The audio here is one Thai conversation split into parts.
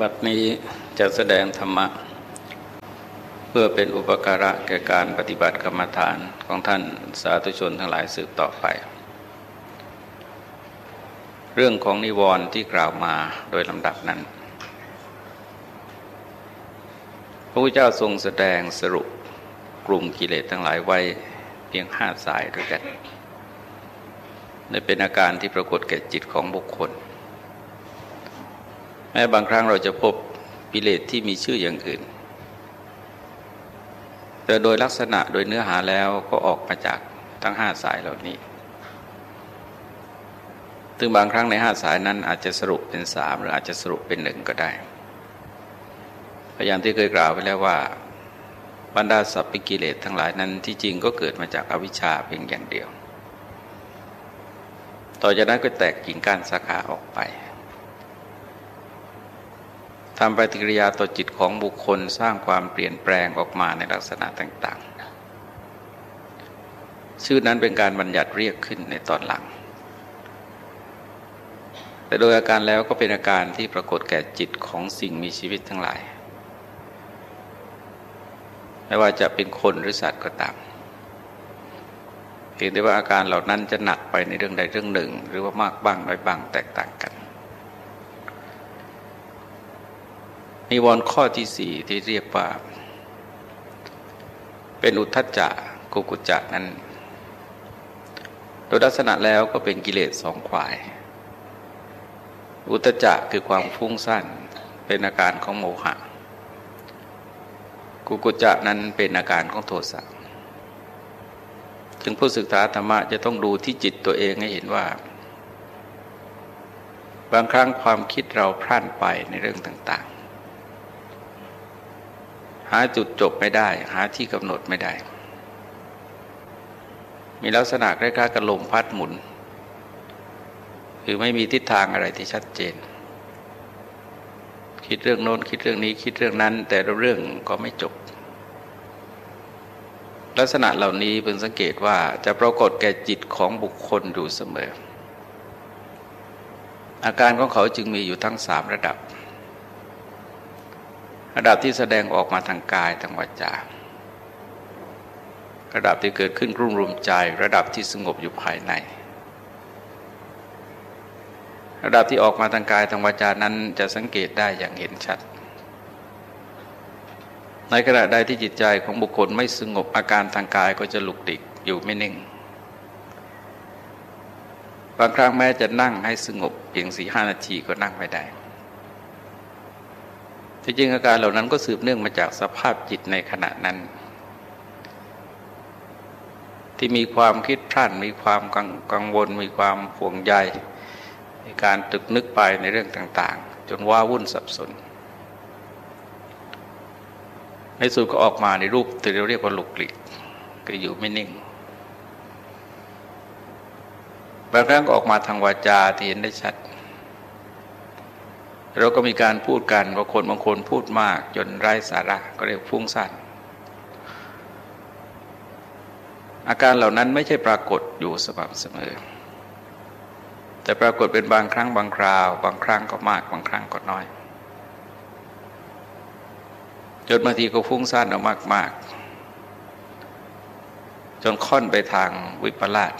บัดนี้จะแสดงธรรมะ เพื่อเป็นอุปการะแก่การปฏิบัติกรรมฐานของท่านสาธุชนทั้งหลายสืบต่อไป เรื่องของนิวรณ์ที่กล่าวมาโดยลำดับนั้น พระพุทธเจ้าทรงแสดงสรุปกลุ่มกิเลสทั้งหลายไว้เพียงห้าสายด้วยกันในเป็นอาการที่ปรากฏแก่จิตของบุคคล แม้บางครั้งเราจะพบกิเลสที่มีชื่ออย่างอื่น แต่โดยลักษณะโดยเนื้อหาแล้วก็ออกมาจากทั้งห้าสายเหล่านี้ถึงบางครั้งในห้าสายนั้นอาจจะสรุปเป็นสามหรืออาจจะสรุปเป็นหนึ่งก็ได้พยายามที่เคยกล่าวไปแล้วว่า บรรดาสัพพิกิเลสทั้งหลายนั้นที่จริงก็เกิดมาจากอวิชชาเพียงอย่างเดียว ต่อจากนั้นก็แตกกิ่งก้านสาขาออกไป ทำปฏิกิริยาต่อจิตของบุคคลสร้างความเปลี่ยนแปลงออกมาในลักษณะต่าง ๆ ชื่อนั้นเป็นการบัญญัติเรียกขึ้นในตอนหลัง แต่โดยอาการแล้วก็เป็นอาการที่ปรากฏแก่จิตของสิ่งมีชีวิตทั้งหลาย ไม่ว่าจะเป็นคนหรือสัตว์ก็ตามเพียงแต่ว่าอาการเหล่านั้นจะหนักไปในเรื่องใดเรื่องหนึ่ง หรือว่ามากบ้างน้อยบ้างแตกต่างกัน นิวรณ์ข้อที่สี่ที่เรียกว่า เป็นอุทธัจจะกุกุจจะนั้น โดยลักษณะแล้วก็เป็นกิเลสสองขวาย อุตจะคือความฟุ้งซ่านเป็นอาการของโมหะ กุกุจจะนั้นเป็นอาการของโทสะจึงผู้ศึกษาธรรมะจะต้องดูที่จิตตัวเองให้เห็นว่า บางครั้งความคิดเราพลานไปในเรื่องต่าง หาจุดจบไม่ได้ หาที่กำหนดไม่ได้ มีลักษณะคล้ายๆกับลมพัดหมุน คือไม่มีทิศทางอะไรที่ชัดเจน คิดเรื่องโน้นคิดเรื่องนี้คิดเรื่องนั้น แต่เรื่องก็ไม่จบ ลักษณะเหล่านี้เพิ่งสังเกตว่าจะปรากฏแก่จิตของบุคคลอยู่เสมอ อาการของเขาจึงมีอยู่ทั้งสามระดับ ระดับที่แสดงออกมาทางกายทางวาจา ระดับที่เกิดขึ้นรุ่มรุมใจ ระดับที่สงบอยู่ภายใน ระดับที่ออกมาทางกายทางวาจานั้นจะสังเกตได้อย่างเห็นชัด ในขณะใดที่จิตใจของบุคคลไม่สงบอาการทางกายก็จะหลุกดิกอยู่ไม่นิ่ง บางครั้งแม้จะนั่งให้สงบเพียงสี่ห้านาทีก็นั่งไม่ได้ ที่จริงอาการเหล่านั้นก็สืบเนื่องมาจากสภาพจิตในขณะนั้น ที่มีความคิดพล่านมีความกังวล มีความห่วงใยในการตึกนึกไปในเรื่องต่าง ๆ จนว่าวุ่นสับสน ในสุดก็ออกมาในรูปที่เราเรียกว่าหลุกหลิกก็อยู่ไม่นิ่งบางครั้งก็ออกมาทางวาจาที่เห็นได้ชัด เราก็มีการพูดกันว่าคนบางคนพูดมาก จนไร้สาระก็เรียกฟุ้งซ่านอาการเหล่านั้นไม่ใช่ปรากฏอยู่สม่ำเสมอ แต่ปรากฏเป็นบางครั้งบางคราว บางครั้งก็มากบางครั้งก็น้อยจนบางทีก็ฟุ้งซ่านเอามาก ๆ จนค่อนไปทางวิปลาส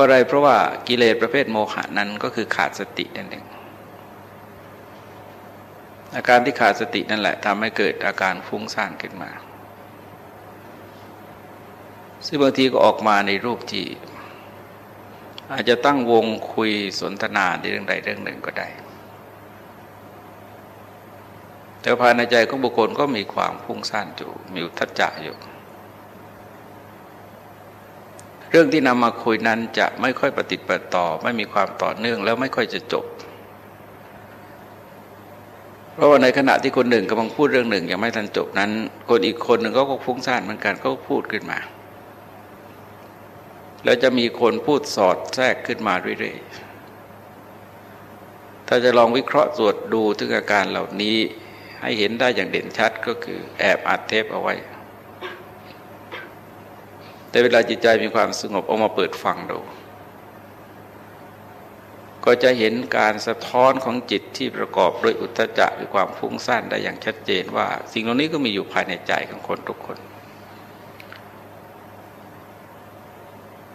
ราะอะไรเพราะว่ากิเลสประเภทโมหะนั้นก็คือขาดสตินั่นเองอาการที่ขาดสตินั่นแหละทำให้เกิดอาการฟุ้งซ่านขึ้นมา ซึ่งบางทีก็ออกมาในรูปที่ อาจจะตั้งวงคุยสนทนาในเรื่องใดเรื่องหนึ่งก็ได้ แต่ภายในใจของบุคคลก็มีความฟุ้งซ่านอยู่ มีอุทจจะอยู่ เรื่องที่นำมาคุยนั้นจะไม่ค่อยปฏิบัติต่อ ไม่มีความต่อเนื่องแล้วไม่ค่อยจะจบ เพราะว่าในขณะที่คนหนึ่งกำลังพูดเรื่องหนึ่งยังไม่ทันจบนั้น คนอีกคนหนึ่งก็ฟุ้งซ่านเหมือนกันก็พูดขึ้นมา แล้วจะมีคนพูดสอดแทรกขึ้นมาเรื่อยๆถ้าจะลองวิเคราะห์ตรวจดูถึงอาการเหล่านี้ให้เห็นได้อย่างเด่นชัดก็คือแอบอัดเทปเอาไว้ แต่เวลาจิตใจมีความสงบออกมาเปิดฟังดู ก็จะเห็นการสะท้อนของจิตที่ประกอบด้วยอุทจักหรือความฟุ้งซ่านได้อย่างชัดเจนว่า สิ่งเหล่านี้ก็มีอยู่ภายในใจของคนทุกคน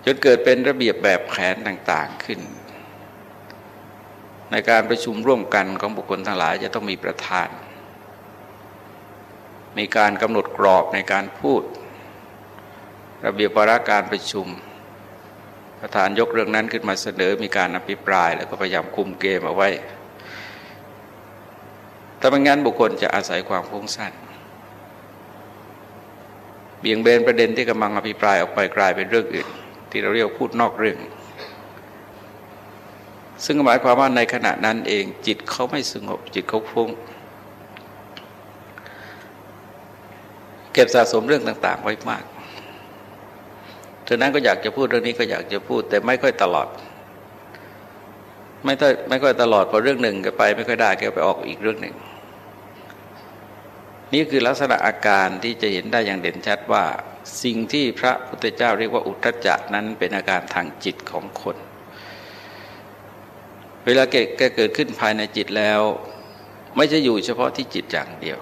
จนเกิดเป็นระเบียบแบบแผนต่างๆขึ้น ในการประชุมร่วมกันของบุคคลทั้งหลายจะต้องมีประธาน มีการกำหนดกรอบในการพูด ระเบียบวาระการประชุม ประธานยกเรื่องนั้นขึ้นมาเสนอมีการอภิปราย แล้วก็พยายามคุมเกมเอาไว้ถ้าไม่งั้นบุคคลจะอาศัยความฟุ้งซ่านเบี่ยงเบนประเด็นที่กำลังอภิปรายออกไปกลายเป็นเรื่องอื่น ที่เราเรียกพูดนอกเรื่อง ซึ่งหมายความว่าในขณะนั้นเองจิตเขาไม่สงบจิตเขาฟุ้งเก็บสะสมเรื่องต่าง ๆ ไว้มาก ฉะนั้นก็อยากจะพูดเรื่องนี้ก็อยากจะพูด แต่ไม่ค่อยตลอด ไม่ค่อยไม่ค่อยตลอดพอเรื่องหนึ่งก็ไป ไม่ค่อยได้ก็ไปออกอีกเรื่องหนึ่ง นี่คือลักษณะอาการที่จะเห็นได้อย่างเด่นชัดว่า สิ่งที่พระพุทธเจ้าเรียกว่าอุทจจะนั้นเป็นอาการทางจิตของคน เวลาเกิดเกิดขึ้นภายในจิตแล้ว ไม่จะอยู่เฉพาะที่จิตอย่างเดียว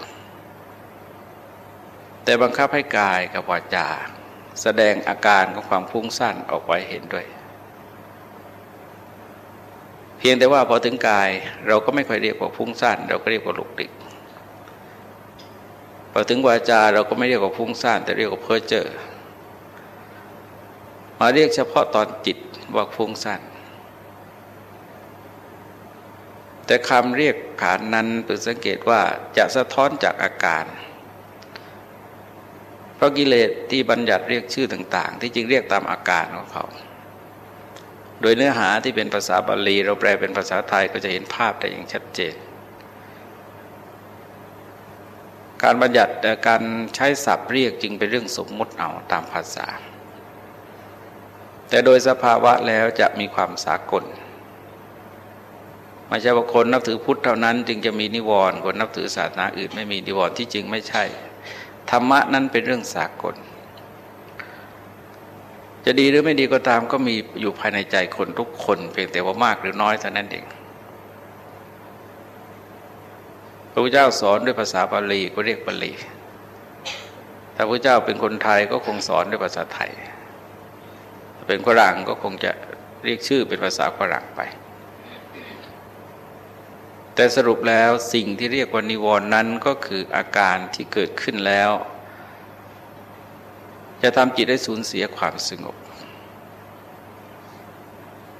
แต่บังคับให้กายกับวาจา แสดงอาการของความฟุ้งซ่านออกไว้เห็นด้วย เพียงแต่ว่าพอถึงกายเราก็ไม่ค่อยเรียกว่าฟุ้งซ่านเราก็เรียกว่าหลุกดิกพอถึงวาจาเราก็ไม่เรียกว่าฟุ้งซ่านแต่เรียกว่าเพ้อเจ้อมาเรียกเฉพาะตอนจิตว่าฟุ้งซ่านแต่คำเรียกขานนั้นเปิดสังเกตว่าจะสะท้อนจากอาการ ราะกิเลสที่บัญญัติเรียกชื่อต่าง ๆ ที่จริงเรียกตามอาการของเขา โดยเนื้อหาที่เป็นภาษาบาลี เราแปลเป็นภาษาไทยก็จะเห็นภาพได้อย่างชัดเจน การบัญญัติการใช้ศัพท์เรียกจึงเป็นเรื่องสมมติเอาตามภาษา แต่โดยสภาวะแล้วจะมีความสากลไม่ใช่ว่าคนนับถือพุทธเท่านั้น จึงจะมีนิวรณ์คนนับถือศาสนาอื่นไม่มีนิวรณ์ที่จริงไม่ใช่ ธรรมะนั้นเป็นเรื่องสากล จะดีหรือไม่ดีก็ตามก็มีอยู่ภายในใจคนทุกคนเพียงแต่ว่ามากหรือน้อยเท่านั้นเองพระพุทธเจ้าสอนด้วยภาษาบาลีก็เรียกบาลี ถ้าพระเจ้าเป็นคนไทยก็คงสอนด้วยภาษาไทย เป็นฝรั่งก็คงจะเรียกชื่อเป็นภาษาฝรั่งไป แต่สรุปแล้วสิ่งที่เรียกว่านิวรณ์นั้นก็คืออาการที่เกิดขึ้นแล้ว จะทำจิตได้สูญเสียความสงบ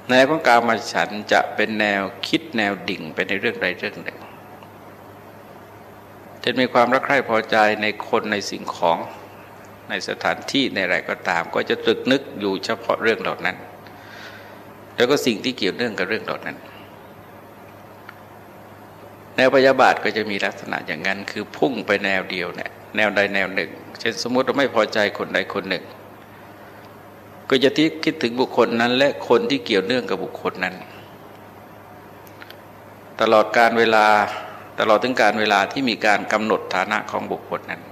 ในของการมาฉันจะเป็นแนวคิดแนวดิ่งไปในเรื่องใดเรื่องหนึ่งจะมีความรักใคร่พอใจในคนในสิ่งของในสถานที่ในอะไรก็ตาม ก็จะตรึกนึกอยู่เฉพาะเรื่องเหล่านั้น แล้วก็สิ่งที่เกี่ยวเนื่องกับเรื่องเหล่านั้น แนวพยาบาทก็จะมีลักษณะอย่างนั้น คือพุ่งไปแนวเดียวเนี่ยแนวใดแนวหนึ่ง เช่นสมมติเราไม่พอใจคนใดคนหนึ่ง ก็จะที่คิดถึงบุคคลนั้น และคนที่เกี่ยวเนื่องกับบุคคลนั้น ตลอดการเวลาตลอดถึงการเวลาที่มีการกำหนดฐานะของบุคคลนั้น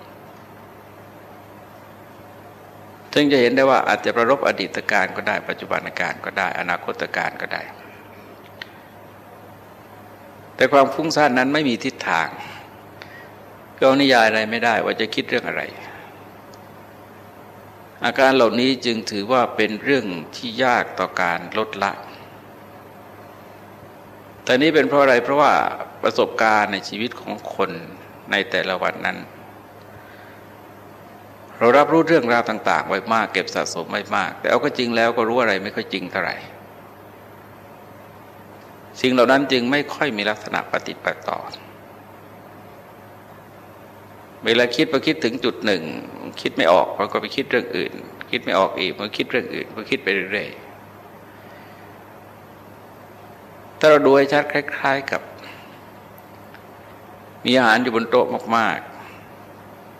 ซึ่งจะเห็นได้ว่าอาจจะประรบอดีตการก็ได้ ปัจจุบันการก็ได้ อนาคตการก็ได้ แต่ความฟุ้งซ่านนั้นไม่มีทิศทางก็นิยายอะไรไม่ได้ว่าจะคิดเรื่องอะไร อาการเหล่านี้จึงถือว่าเป็นเรื่องที่ยากต่อการลดละ แต่นี้เป็นเพราะอะไรเพราะว่าประสบการณ์ในชีวิตของคนในแต่ละวันนั้น เรารับรู้เรื่องราวต่าง ๆ ไว้มาก เก็บสะสมไว้มาก แต่เอาก็จริงแล้วก็รู้อะไรไม่ค่อยจริงเท่าไหร่ สิ่งเหล่านั้นจึงไม่ค่อยมีลักษณะปฏิปต่อเวลาคิดพอคิดถึงจุดหนึ่ง คิดไม่ออกมันก็ไปคิดเรื่องอื่น คิดไม่ออกอีกมันคิดเรื่องอื่นมันคิดไปเรื่อยๆถ้าเราดูให้ชัดคล้าย ๆกับ มีอาหารอยู่บนโต๊ะมาก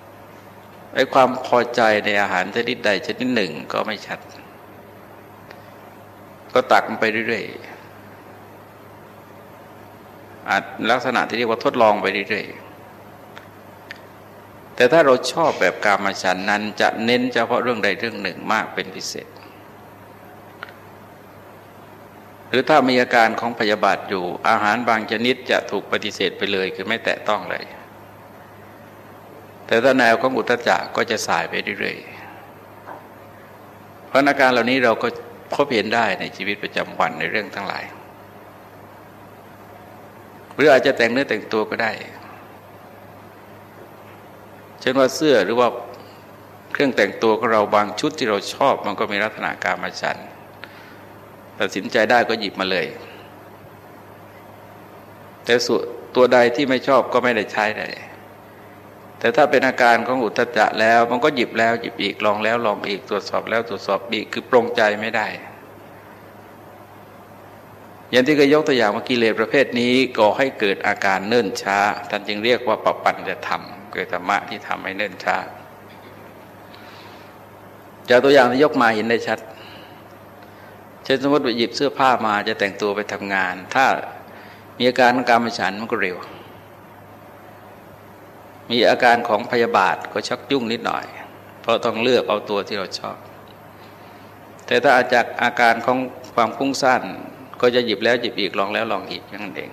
ๆไอ้ความพอใจในอาหารชนิดใดชนิดหนึ่งก็ไม่ชัด ก็ตักมันไปเรื่อยๆ อาจลักษณะที่เรียกว่าทดลองไปเรื่อยๆแต่ถ้าเราชอบแบบกามาฉันนั้นจะเน้นเฉพาะเรื่องใดเรื่องหนึ่งมากเป็นพิเศษ หรือถ้ามีอาการของพยาบาทอยู่อาหารบางชนิดจะถูกปฏิเสธไปเลยคือไม่แตะต้องเลย แต่ถ้าแนวของอุตจักก็จะสายไปเรื่อยๆเพราะอาการเหล่านี้เราก็พบเห็นได้ในชีวิตประจำวันในเรื่องทั้งหลาย หรืออาจจะแต่งเนื้อแต่งตัวก็ได้ เช่นว่าเสื้อหรือว่าเครื่องแต่งตัวของเราบางชุดที่เราชอบ มันก็มีลักษณะการมาชันตัดสินใจได้ก็หยิบมาเลย แต่ส่วนตัวใดที่ไม่ชอบก็ไม่ได้ใช้เลย แต่ถ้าเป็นอาการของอุตจะแล้ว มันก็หยิบแล้วหยิบอีกลองแล้วลองอีกตรวจสอบแล้วตรวจสอบอีกคือปรงใจไม่ได้ อย่างที่เคยยกตัวอย่างว่ากิเลสประเภทนี้ก่อให้เกิดอาการเนิ่นช้า ท่านจึงเรียกว่าปปัญจะทำเกิดธรรมะที่ทำให้เนิ่นช้าจากตัวอย่างที่ยกมาเห็นได้ชัด เช่นสมมติว่าหยิบเสื้อผ้ามาจะแต่งตัวไปทำงาน ถ้ามีอาการของการมฉันมันก็เร็ว มีอาการของพยาบาทก็ชักยุ่งนิดหน่อย เพราะต้องเลือกเอาตัวที่เราชอบ แต่ถ้าอาจากอาการของความคุ้งสั้น ก็จะหยิบแล้วหยิบอีกลองแล้วลองอีกอย่างนั้นเอง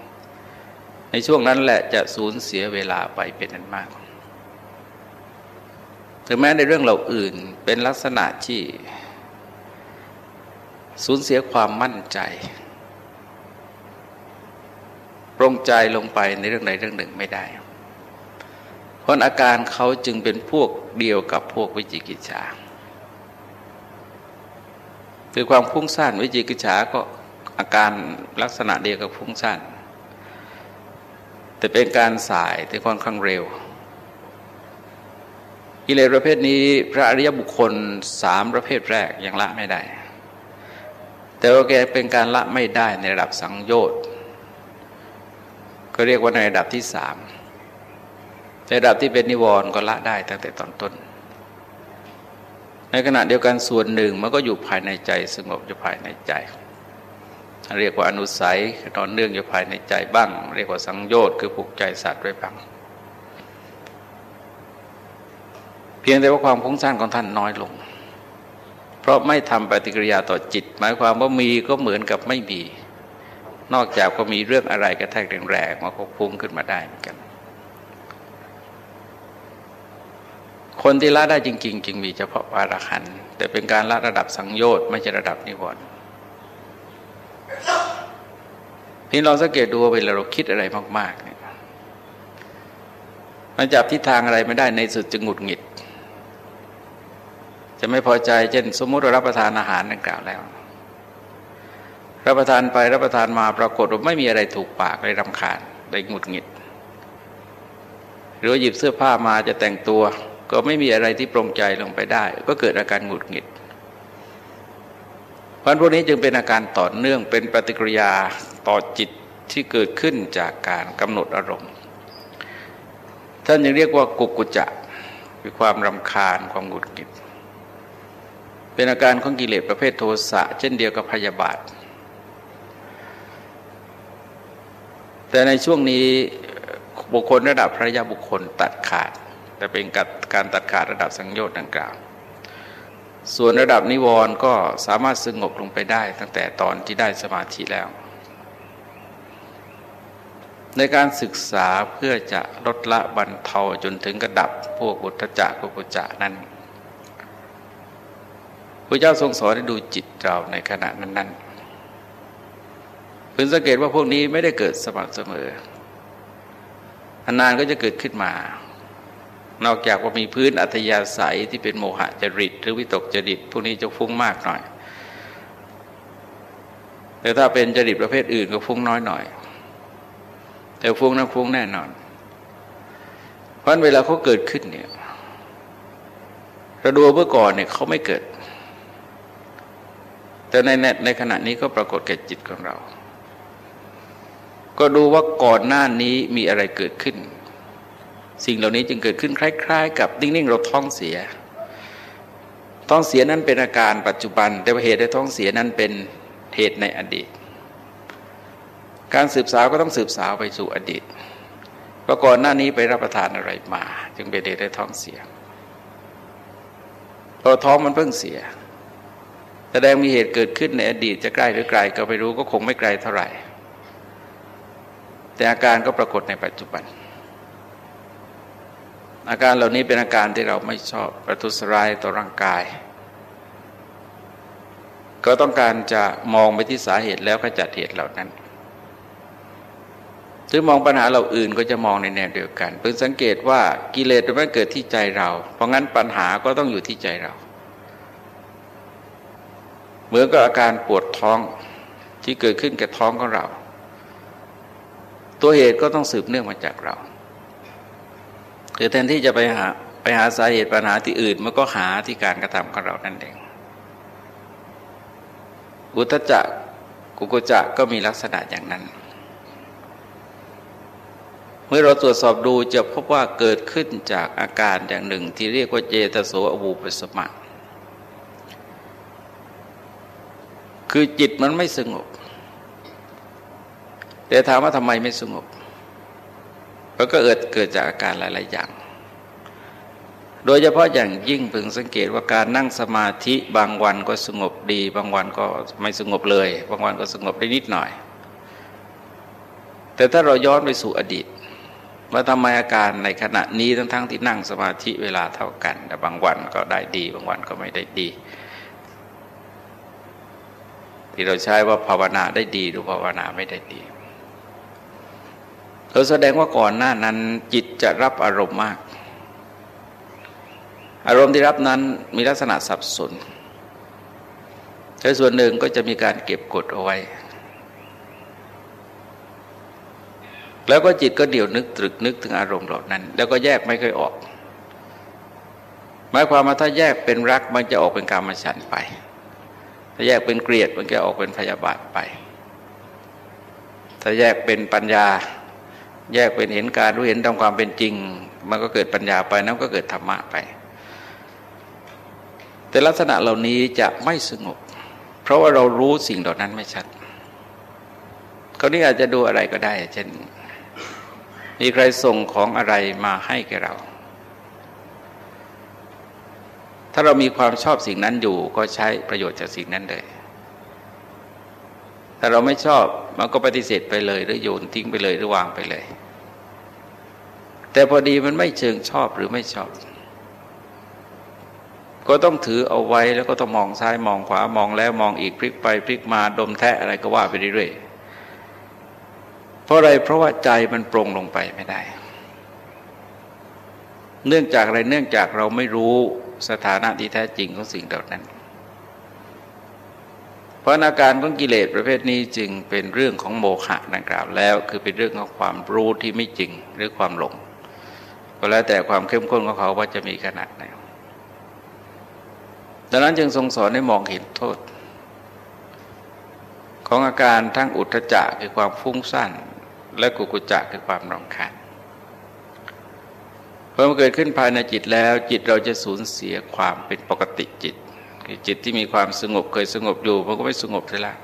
ในช่วงนั้นแหละจะสูญเสียเวลาไปเป็นนั้นมาก ถึงแม้ในเรื่องเราอื่นเป็นลักษณะที่สูญเสียความมั่นใจปรงใจลงไปในเรื่องใดเรื่องหนึ่งไม่ได้ เพราะอาการเขาจึงเป็นพวกเดียวกับพวกวิจิกิจฉาคือความพุ่งสั้นวิจิกิจฉาก็ อาการลักษณะเดียวกับพุ่งสั้นแต่เป็นการสายที่ค่อนข้างเร็วกิเลสประเภทนี้พระอริยบุคคลสามประเภทแรกยังละไม่ได้ แต่ว่าแกเป็นการละไม่ได้ในระดับสังโยชน์ก็เรียกว่าในระดับที่สามในระดับที่เป็นนิวรณ์ก็ละได้ตั้งแต่ตอนต้น ในขณะเดียวกันส่วนหนึ่งมันก็อยู่ภายในใจสงบอยู่ภายในใจ เรียกว่าอนุสัยนอนเนื่องอยู่ภายในใจบ้าง เรียกว่าสังโยชน์คือผูกใจสัตว์ไว้บ้าง เพียงแต่ว่าความคุ้งสั้นของท่านน้อยลง เพราะไม่ทำปฏิกิริยาต่อจิต หมายความว่ามีก็เหมือนกับไม่มี นอกจากก็มีเรื่องอะไรกระแทกแรงๆมาก็พุ่งขึ้นมาได้เหมือนกัน คนที่ละได้จริง ๆ จึงมีเฉพาะวารคันแต่เป็นการละระดับสังโยชน์ไม่ใช่ระดับนิวรณ์ พี่ลองสังเกตดูเวลาเราคิดอะไรมากๆเนี่ยมันจับทิศทางอะไรไม่ได้ในสุดจะหงุดหงิด จะไม่พอใจเช่น สมมุติเรารับประทานอาหารดังกล่าวแล้ว รับประทานไปรับประทานมาปรากฏว่าไม่มีอะไรถูกปากเลยรำคาญเลยหงุดหงิด หรือหยิบเสื้อผ้ามาจะแต่งตัว ก็ไม่มีอะไรที่ปรงใจลงไปได้ ก็เกิดอาการหงุดหงิด เพราะพวกนี้จึงเป็นอาการต่อเนื่องเป็นปฏิกิริยาต่อจิตที่เกิดขึ้นจากการกำหนดอารมณ์ท่านยังเรียกว่ากุกุจะคือความรำคาญความหงุดหงิดเป็นอาการของกิเลสประเภทโทสะเช่นเดียวกับพยาบาท แต่ในช่วงนี้บุคคลระดับพระยาบุคคลตัดขาด แต่เป็นการตัดขาดระดับสังโยชน์ดังกล่าว ส่วนระดับนิวรณ์ก็สามารถสงบลงไปได้ตั้งแต่ตอนที่ได้สมาธิแล้ว ในการศึกษาเพื่อจะลดละบรรเทาจนถึงกระดับพวกอุตจักกุกุจักนั้นพระเจ้าทรงสอนให้ดูจิตเราในขณะนั้นๆพึงสังเกตว่าพวกนี้ไม่ได้เกิดสม่ำเสมอ นานก็จะเกิดขึ้นมา นอกจากว่ามีพื้นอัธยาศัยที่เป็นโมหะจริต หรือวิตกจริต พวกนี้จะฟุ้งมากหน่อย แต่ถ้าเป็นจริตประเภทอื่นก็ฟุ้งน้อยหน่อย แต่ฟุ้งนั้นฟุ้งแน่นอน เพราะเวลาเขาเกิดขึ้นเนี่ยเราดูเมื่อก่อนเนี่ยเขาไม่เกิด แต่ในในขณะนี้ก็ปรากฏแก่จิตของเรา ก็ดูว่าก่อนหน้านี้มีอะไรเกิดขึ้น สิ่งเหล่านี้จึงเกิดขึ้นคล้าย ๆ กับนิ่งๆเราท้องเสีย ท้องเสียนั้นเป็นอาการปัจจุบัน แต่เหตุในท้องเสียนั้นเป็นเหตุในอดีต การสืบสาวก็ต้องสืบสาวไปสู่อดีตเพระกอนหน้านี้ไปรับประทานอะไรมา จึงเป็นเหตุในท้องเสียพอท้องมันเพิ่งเสียแสดงมีเหตุเกิดขึ้นในอดีตจะใกล้หรือไกลก็ไม่รู้ก็คงไม่ไกลเท่าไหร่ แต่อาการก็ปรากฏในปัจจุบัน อาการเหล่านี้เป็นอาการที่เราไม่ชอบประทุษร้ายต่อร่างกาย ก็ต้องการจะมองไปที่สาเหตุแล้วขจัดเหตุเหล่านั้นหรือมองปัญหาเราอื่นก็จะมองในแนวเดียวกันเพิ่งสังเกตว่ากิเลสมันเกิดที่ใจเรา เพราะงั้นปัญหาก็ต้องอยู่ที่ใจเรา เหมือนกับอาการปวดท้องที่เกิดขึ้นแก่ท้องของเรา ตัวเหตุก็ต้องสืบเนื่องมาจากเรา คือแทนที่จะไปหาไปหาสาเหตุปัญหาที่อื่นมันก็หาที่การกระทำของเรานั่นเองอุตจักกุกุจักก็มีลักษณะอย่างนั้น เมื่อเราตรวจสอบดูจะพบว่าเกิดขึ้นจากอาการอย่างหนึ่งที่เรียกว่าเจตโสอวูปสมะคือจิตมันไม่สงบ แต่ถามว่าทำไมไม่สงบ มันก็เกิดเกิดจากอาการหลาย ๆ อย่าง โดยเฉพาะอย่างยิ่งพึงสังเกตว่าการนั่งสมาธิบางวันก็สงบดี บางวันก็ไม่สงบเลย บางวันก็สงบได้นิดหน่อย แต่ถ้าเราย้อนไปสู่อดีตว่าทำไมอาการในขณะนี้ทั้งๆทที่นั่งสมาธิเวลาเท่ากัน แต่บางวันก็ได้ดี บางวันก็ไม่ได้ดี ที่เราใช้ว่าภาวนาได้ดีหรือภาวนาไม่ได้ดี เราแสดงว่าก่อนหน้านั้นจิตจะรับอารมณ์มาก อารมณ์ที่รับนั้นมีลักษณะสับสนแต่ส่วนหนึ่งก็จะมีการเก็บกดเอาไว้ แล้วก็จิตก็เดี่ยวนึกตรึกนึกถึงอารมณ์เหล่านั้น แล้วก็แยกไม่เคยออก หมายความว่าถ้าแยกเป็นรักมันจะออกเป็นการมฉันไป ถ้าแยกเป็นเกลียดมันก็ออกเป็นพยาบาทไป ถ้าแยกเป็นปัญญา แยกเป็นเห็นการรู้เห็นตามความเป็นจริง มันก็เกิดปัญญาไปนั้นก็เกิดธรรมะไป แต่ลักษณะเหล่านี้จะไม่สงบ เพราะว่าเรารู้สิ่งเหล่านั้นไม่ชัดเขานี้อาจจะดูอะไรก็ได้ เช่น มีใครส่งของอะไรมาให้แกเรา ถ้าเรามีความชอบสิ่งนั้นอยู่ก็ใช้ประโยชน์จากสิ่งนั้นเลย ถ้าเราไม่ชอบมันก็ปฏิเสธไปเลย หรือโยนทิ้งไปเลยหรือวางไปเลย แต่พอดีมันไม่เชิงชอบหรือไม่ชอบ ก็ต้องถือเอาไว้แล้วก็ต้องมองซ้ายมองขวามองแล้วมองอีกพลิกไปพลิกมาดมแทะอะไรก็ว่าไปเรื่อยๆเพราะอะไรเพราะว่าใจมันปรงลงไปไม่ได้ เนื่องจากอะไรเนื่องจากเราไม่รู้สถานะที่แท้จริงของสิ่งเหล่านั้น ราะอาการของกิเลสประเภทนี้จึงเป็นเรื่องของโมฆะดังกล่าวแล้ว คือเป็นเรื่องของความรู้ที่ไม่จริงหรือความหลง ก็แล้วแต่ความเข้มข้นของเขาว่าจะมีขนาดไหนดังนั้นจึงทรงสอนให้มองเห็นโทษ ของอาการทั้งอุทธจักคือความฟุ้งซ่านและกุกุจักคือความรำคาญพอมันเกิดขึ้นภายในจิตแล้ว จิตเราจะสูญเสียความเป็นปกติจิต จิตที่มีความสงบเคยสงบอยู่มันก็ไม่สงบเลยละ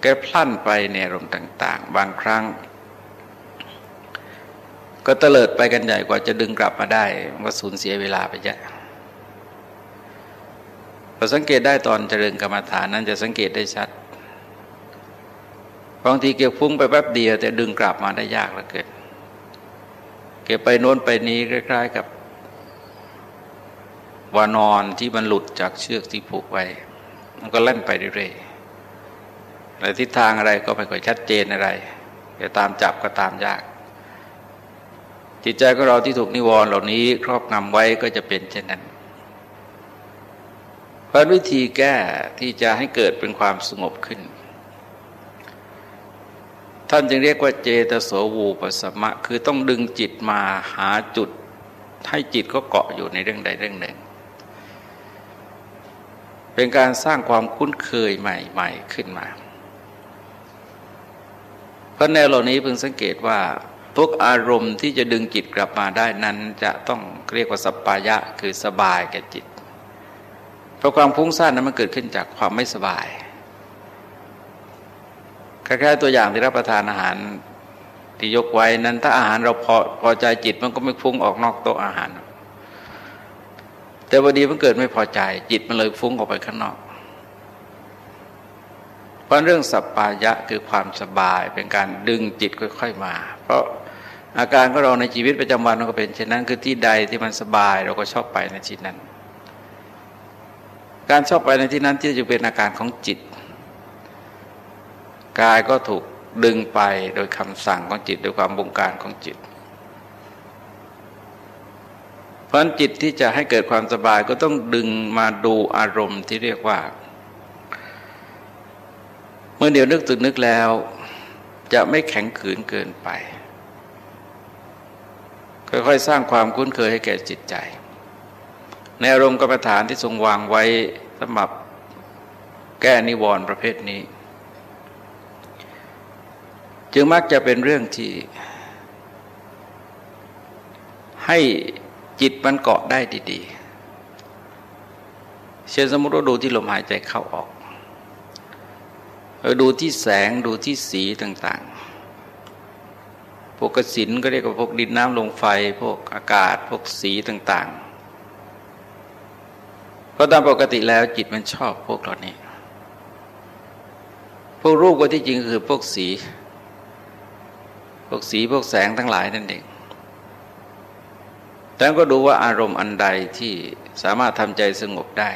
แกพลั่นไปในอารมณ์ต่าง ๆ บางครั้ง ก็เตลิดไปกันใหญ่กว่าจะดึงกลับมาได้มันก็สูญเสียเวลาไปเยอะพอสังเกตได้ตอนเจริญกรรมฐานนั้นจะสังเกตได้ชัดบางทีเกี่ยวฟุ้งไปแป๊บเดียวแต่ดึงกลับมาได้ยากเหลือเกินเก็บไปโน้นไปนี้คล้ายๆ กับ วานอนที่มันหลุดจากเชือกที่ผูกไว้ มันก็เล่นไปเรื่อยๆแต่ทิศทางอะไรก็ไม่ค่อยชัดเจนอะไรจะตามจับก็ตามยาก จิตใจของเราที่ถูกนิวรณ์เหล่านี้ ครอบงำไว้ก็จะเป็นเช่นนั้นเพราะวิธีแก้ที่จะให้เกิดเป็นความสงบขึ้น ท่านจึงเรียกว่าเจตโสวูปสมะ คือต้องดึงจิตมาหาจุดให้จิตก็เกาะอยู่ในเรื่องใดเรื่องหนึ่ง เป็นการสร้างความคุ้นเคยใหม่ ๆ ขึ้นมา เพราะแนวเหล่านี้เพิ่งสังเกตว่าทุกอารมณ์ที่จะดึงจิตกลับมาได้นั้น จะต้องเรียกว่าสปายะคือสบายแก่จิต เพราะความพุ่งสั้นนั้นมันเกิดขึ้นจากความไม่สบายคล้ายๆตัวอย่างที่รับประทานอาหารที่ยกไว้นั้นถ้าอาหารเราพอพอใจจิตมันก็ไม่ฟุ้งออกนอกโต๊ะอาหาร แต่พอดีมันเกิดไม่พอใจ จิตมันเลยฟุ้งออกไปข้างนอก เพราะเรื่องสัปปายะคือความสบายเป็นการดึงจิตค่อย ๆมา เพราะอาการของเราในชีวิตประจำวันมันก็เป็นเช่นนั้นคือที่ใดที่มันสบายเราก็ชอบไปในที่นั้น การชอบไปในที่นั้นที่จะเป็นอาการของจิต กายก็ถูกดึงไปโดยคำสั่งของจิตโดยความบงการของจิต เพ ราะจิตที่จะให้เกิดความสบายก็ต้องดึงมาดูอารมณ์ที่เรียกว่า เมื่อเดี๋ยวนึกตึกนึกแล้ว จะไม่แข็งขืนเกินไป ค่อยๆ สร้างความคุ้นเคยให้แก่จิตใจ ในอารมณ์กรรมฐานที่ทรงวางไว้สำหรับแก้นิวรณ์ประเภทนี้ จึงมักจะเป็นเรื่องที่ให้ จิตมันเกาะได้ดีๆ เช่นสมมติว่าดูที่ลมหายใจเข้าออกดูที่แสงดูที่สีต่างพวกกสินก็เรียกว่าพวกดินน้ำลมไฟ พวกอากาศ พวกสีต่างๆ เพราะตามปกติแล้วจิตมันชอบพวกเหล่านี้ พวกรูปก็ที่จริงคือพวกสี พวกสีพวกแสงทั้งหลายนั่นเอง แต่ก็ดูว่าอารมณ์อันใดที่สามารถทำใจสงบได้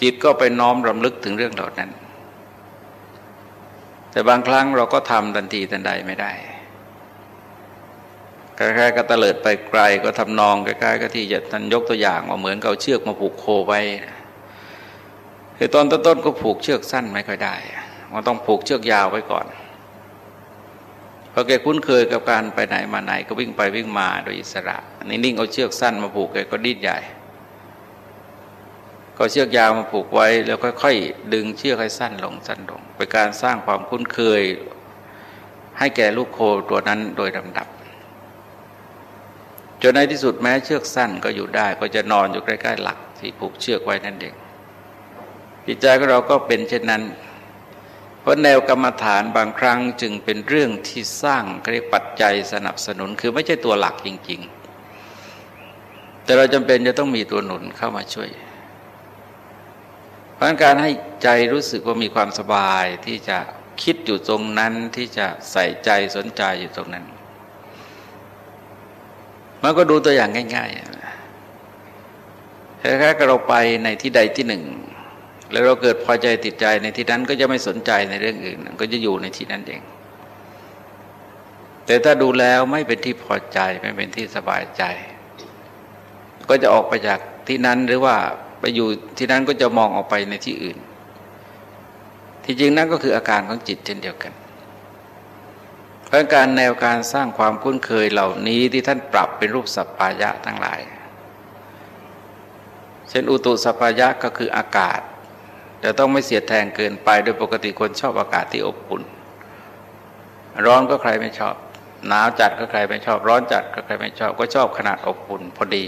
จิตก็ไปน้อมรำลึกถึงเรื่องเหล่านั้น แต่บางครั้งเราก็ทำทันทีทันใดไม่ได้คล้ายๆก็ตะเลิดไปไกลก็ทำนองคล้ายๆก็ที่จะท่านยกตัวอย่างว่าเหมือนเขาเชือกมาผูกโคไว้คือตอนต้นๆก็ผูกเชือกสั้นไม่ค่อยได้มันต้องผูกเชือกยาวไว้ก่อน พอแกคุ้นเคยกับการไปไหนมาไหนก็วิ่งไปวิ่งมาโดยอิสระน,นิ่งเอาเชือกสั้นมาผูกแกก็ดิ้นใหญ่ ก็เชือกยาวมาผูกไว้แล้วค่อยๆดึงเชือกให้สั้นลงสั้นลงเป็นการสร้างความคุ้นเคย ให้แก่ลูกโคตัวนั้นโดยลำดับจนในที่สุดแม้เชือกสั้นก็อยู่ได้ ก็จะนอนอยู่ใกล้ๆหลักที่ผูกเชือกไว้นั่นเองจิตใจของเราก็เป็นเช่นนั้น เพราะแนวกรรมฐานบางครั้งจึงเป็นเรื่องที่สร้างเรียกปัจจัยสนับสนุนคือไม่ใช่ตัวหลักจริง ๆ แต่เราจำเป็นจะต้องมีตัวหนุนเข้ามาช่วย เพราะการให้ใจรู้สึกว่ามีความสบายที่จะคิดอยู่ตรงนั้นที่จะใส่ใจสนใจอยู่ตรงนั้น มันก็ดูตัวอย่างง่ายๆแคล้ายๆเราไปในที่ใดที่หนึ่ง แล้วเราเกิดพอใจติดใจในที่นั้นก็จะไม่สนใจในเรื่องอื่น ก็จะอยู่ในที่นั้นเอง แต่ถ้าดูแล้วไม่เป็นที่พอใจไม่เป็นที่สบายใจ ก็จะออกไปจากที่นั้นหรือว่าไปอยู่ที่นั้นก็จะมองออกไปในที่อื่น ที่จริงนั่นก็คืออาการของจิตเช่นเดียวกันเพราะการแนวการสร้างความคุ้นเคยเหล่านี้ที่ท่านปรับเป็นรูปสัพพายะทั้งหลาย เช่นอุตุสัพพายะก็คืออากาศ แต่ต้องไม่เสียดแทงเกินไป โดยปกติคนชอบอากาศที่อบอุ่น ร้อนก็ใครไม่ชอบ หนาวจัดก็ใครไม่ชอบ ร้อนจัดก็ใครไม่ชอบ ก็ชอบขนาดอบอุ่นพอดี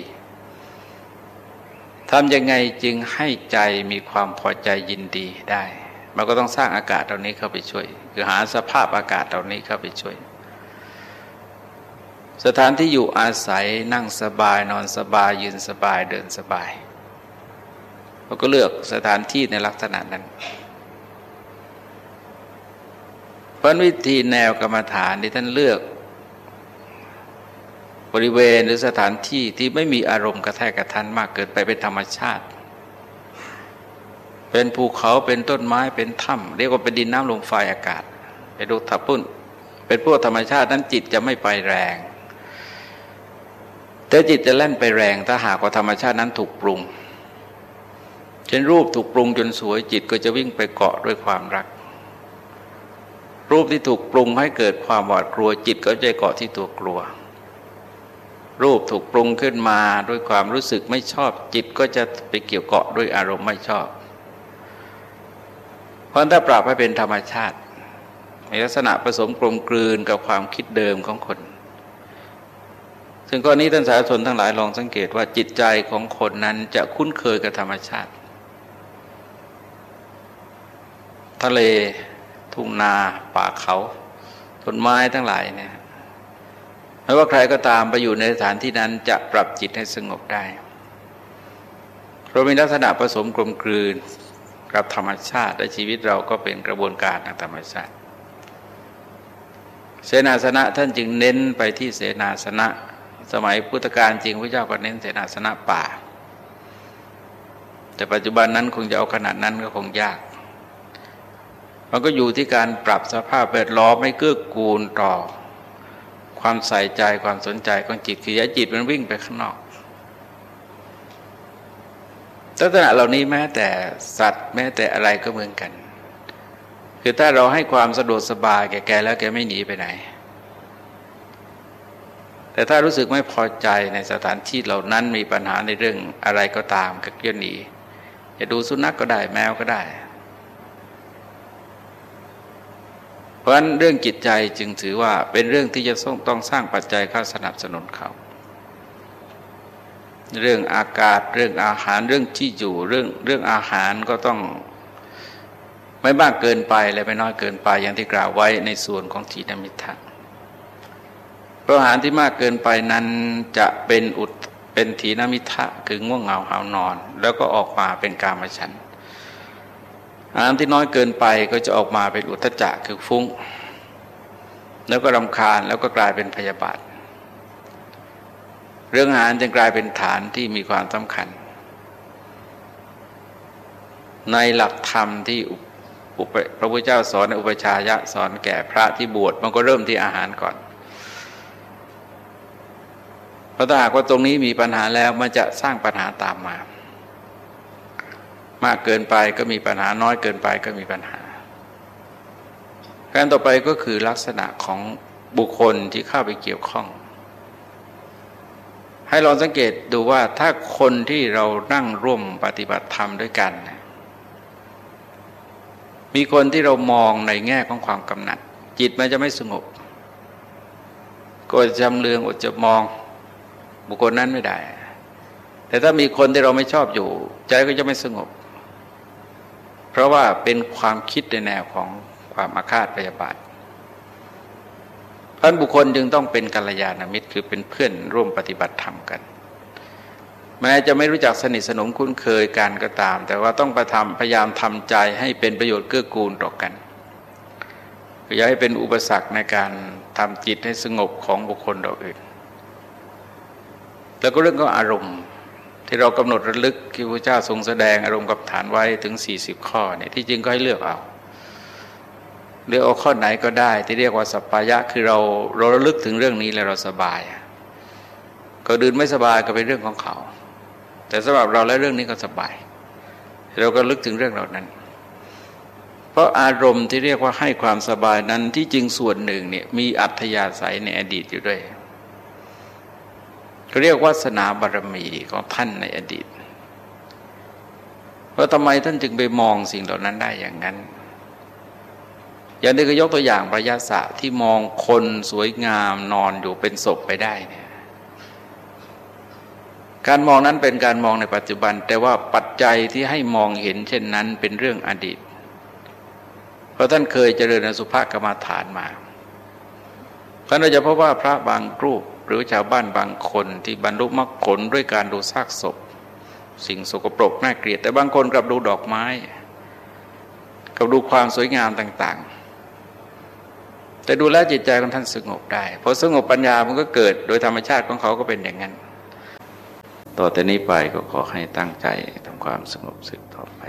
ทำยังไงจึงให้ใจมีความพอใจยินดีได้ มันก็ต้องสร้างอากาศเหล่านี้เข้าไปช่วย คือหาสภาพอากาศเหล่านี้เข้าไปช่วย สถานที่อยู่อาศัยนั่งสบายนอนสบายยืนสบายเดินสบาย เราก็เลือกสถานที่ในลักษณะนั้นเพราะวิธีแนวกรรมฐานที่ท่านเลือก บริเวณหรือสถานที่ที่ไม่มีอารมณ์กระแทกกระทันมากเกินไปเป็นธรรมชาติ เป็นภูเขาเป็นต้นไม้เป็นถ้ำเรียกว่าเป็นดินน้ำลมไฟอากาศเป็นดูทับปุ้น เป็นพวกธรรมชาตินั้นจิตจะไม่ไปแรงแต่จิตจะเล่นไปแรงถ้าหากว่าธรรมชาตินั้นถูกปรุง เช่นรูปถูกปรุงจนสวยจิตก็จะวิ่งไปเกาะด้วยความรัก รูปที่ถูกปรุงให้เกิดความหวาดกลัวจิตก็จะเกาะที่ตัวกลัว รูปถูกปรุงขึ้นมาด้วยความรู้สึกไม่ชอบ จิตก็จะไปเกี่ยวเกาะด้วยอารมณ์ไม่ชอบ เพราะถ้าปรับให้เป็นธรรมชาติมีลักษณะผสมกลมกลืนกับความคิดเดิมของคน ซึ่งกรณีท่านสาธารณชนทั้งหลายลองสังเกตว่าจิตใจของคนนั้นจะคุ้นเคยกับธรรมชาติ ทะเล ทุ่งนา ป่าเขา ต้นไม้ทั้งหลายเนี่ยไม่ว่าใครก็ตามไปอยู่ในสถานที่นั้นจะปรับจิตให้สงบได้เพราะมีลักษณะผสมกลมกลืนกับธรรมชาติและชีวิตเราก็เป็นกระบวนการทางธรรมชาติ เสนาสนะท่านจึงเน้นไปที่เสนาสนะ สมัยพุทธกาลจริงพระเจ้าก็เน้นเสนาสนะป่า แต่ปัจจุบันนั้นคงจะเอาขนาดนั้นก็คงยาก มันก็อยู่ที่การปรับสภาพแวดล้อมให้เกื้อกูลต่อ ความใส่ใจความสนใจของจิตคือจิตมันวิ่งไปข้างนอกลักษณะเหล่านี้แม้แต่สัตว์แม้แต่อะไรก็เหมือนกัน คือถ้าเราให้ความสะดวกสบายแก่แกแล้วแกไม่หนีไปไหน แต่ถ้ารู้สึกไม่พอใจในสถานที่เหล่านั้นมีปัญหาในเรื่องอะไรก็ตามก็เกี่ยหนีจะดูสุนัขกก็ได้แมวก็ได้ เพราะฉะนั้นเรื่องจิตใจจึงถือว่าเป็นเรื่องที่จะต้องสร้างปัจจัยเข้าสนับสนุนเขาเรื่องอากาศเรื่องอาหารเรื่องที่อยู่เรื่องเรื่องอาหารก็ต้องไม่มากเกินไปและไม่น้อยเกินไปอย่างที่กล่าวไว้ในส่วนของทีนมิทะเพราะอาหารที่มากเกินไปนั้นจะเป็นอุดเป็นทีนมิทะคือง่วงเหงาหานอน แล้วก็ออกมาเป็นกามฉัน อาหารที่น้อยเกินไปก็จะออกมาเป็นอุทจักคือฟุ้ง แล้วก็รำคาญแล้วก็กลายเป็นพยาบาท เรื่องอาหารจึงกลายเป็นฐานที่มีความสำคัญ ในหลักธรรมที่พระพุทธเจ้าสอนในอุปชายะสอนแก่พระที่บวชมันก็เริ่มที่อาหารก่อนเพราะถ้าหากว่าตรงนี้มีปัญหาแล้วมันจะสร้างปัญหาตามมา มากเกินไปก็มีปัญหาน้อยเกินไปก็มีปัญหาการต่อไปก็คือลักษณะของบุคคลที่เข้าไปเกี่ยวข้อง ให้ลองสังเกตดูว่าถ้าคนที่เรานั่งร่วมปฏิบัติธรรมด้วยกัน มีคนที่เรามองในแง่ของความกำหนัด จิตมันจะไม่สงบก็จำเรืองอดจะมองบุคคลนั้นไม่ได้ แต่ถ้ามีคนที่เราไม่ชอบอยู่ ใจก็จะไม่สงบ เพราะว่าเป็นความคิดในแนวของความอาฆาตพยาบาทพันบุคคลจึงต้องเป็นกัลยาณมิตรคือเป็นเพื่อนร่วมปฏิบัติธรรมกัน แม้จะไม่รู้จักสนิทสนมคุ้นเคยกันก็ตาม แต่ว่าต้องประทำพยายามทำใจให้เป็นประโยชน์เกื้อกูลต่อกันอย่าให้เป็นอุปสรรคในการทำจิตให้สงบของบุคคลเราอื่น แล้วก็เรื่องของอารมณ์ ที่เรากำหนดระลึกที่พระเจ้าทรงแสดงอารมณ์กับฐานไว้ถึง 40 ข้อเนี่ยที่จริงก็ให้เลือกเอาเรือกเอาข้อไหนก็ได้ ที่เรียกว่าสัพพายะคือเราเราระลึกถึงเรื่องนี้แล้วเราสบาย ก็ดื่นไม่สบายก็เป็นเรื่องของเขา แต่สำหรับเราแล้วเรื่องนี้ก็สบาย เราก็ลึกถึงเรื่องเหล่านั้น เพราะอารมณ์ที่เรียกว่าให้ความสบายนั้นที่จริงส่วนหนึ่งเนี่ยมีอัธยาศัยในอดีตอยู่ด้วย เรียกวาสนาบารมีของท่านในอดีตว่าทำไมท่านจึงไปมองสิ่งเหล่านั้นได้อย่างนั้น อย่างนี้ก็ยกตัวอย่างพระยาศะที่มองคนสวยงามนอนอยู่เป็นศพไปได้เนี่ยการมองนั้นเป็นการมองในปัจจุบัน แต่ว่าปัจจัยที่ให้มองเห็นเช่นนั้นเป็นเรื่องอดีต เพราะท่านเคยเจริญอสุภกรรมฐานมาเพราะเราจะพบว่าพระบางรูป หรือชาวบ้านบางคนที่บรรลุมรรคผลด้วยการดูซากศพ สิ่งสกปรกน่าเกลียด แต่บางคนกลับดูดอกไม้ กับดูความสวยงามต่างๆ แต่ดูแลจิตใจของท่านสงบได้พอสงบปัญญามันก็เกิด โดยธรรมชาติของเขาก็เป็นอย่างนั้น ต่อแต่นี้ไปก็ขอให้ตั้งใจทำความสงบสึกต่อไป